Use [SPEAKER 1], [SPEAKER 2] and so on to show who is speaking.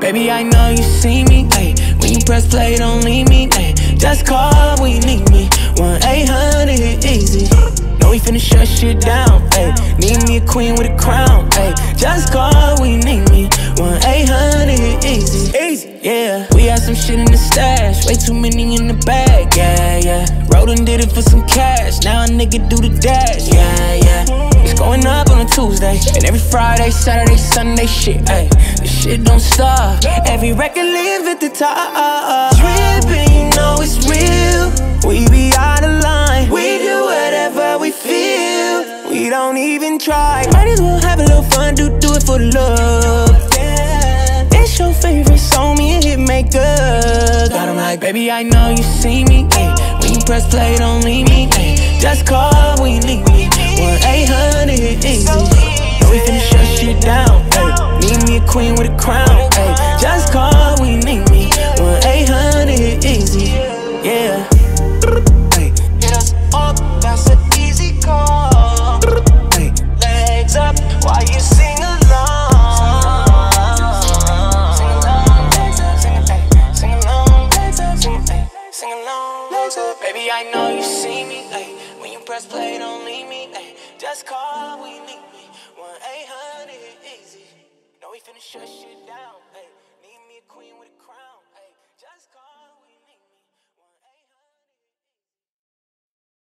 [SPEAKER 1] Baby, I know you see me. Ay, when you press play, don't leave me. Ay, just call when you need me. 1 800 easy. Know we finna shut shit down. Ay, need me a queen with a crown. Ay, just call when you need me. 1 800 easy. Easy, yeah. We had some shit in the stash. Way too many in the bag. Yeah, yeah. Rollin' did it for some cash. Now a nigga do the dash. Yeah. Tuesday. And every Friday, Saturday, Sunday, shit. Ayy, this shit don't stop. Every record live at the top. Drippin', you know it's real. We be out of line. We do whatever we feel. We don't even try. Might as well have a little fun. Do do it for the love. It's your favorite song, me and Hitmaka. Got 'em like, baby, I know you see me. Ay, when you press play, don't leave me. Queen with a crown. Ay, just call we need me. 1 800 easy. Yeah. Ay,
[SPEAKER 2] Hit us up, that's an easy call.
[SPEAKER 1] ay.
[SPEAKER 2] Legs up while you sing along. Sing along, legs up, sing along, legs up, sing along, legs up.
[SPEAKER 1] Baby, I know you see me. Ay, when you press play, don't leave me. Ay, just call we need me. We finna shut shit down. Ay.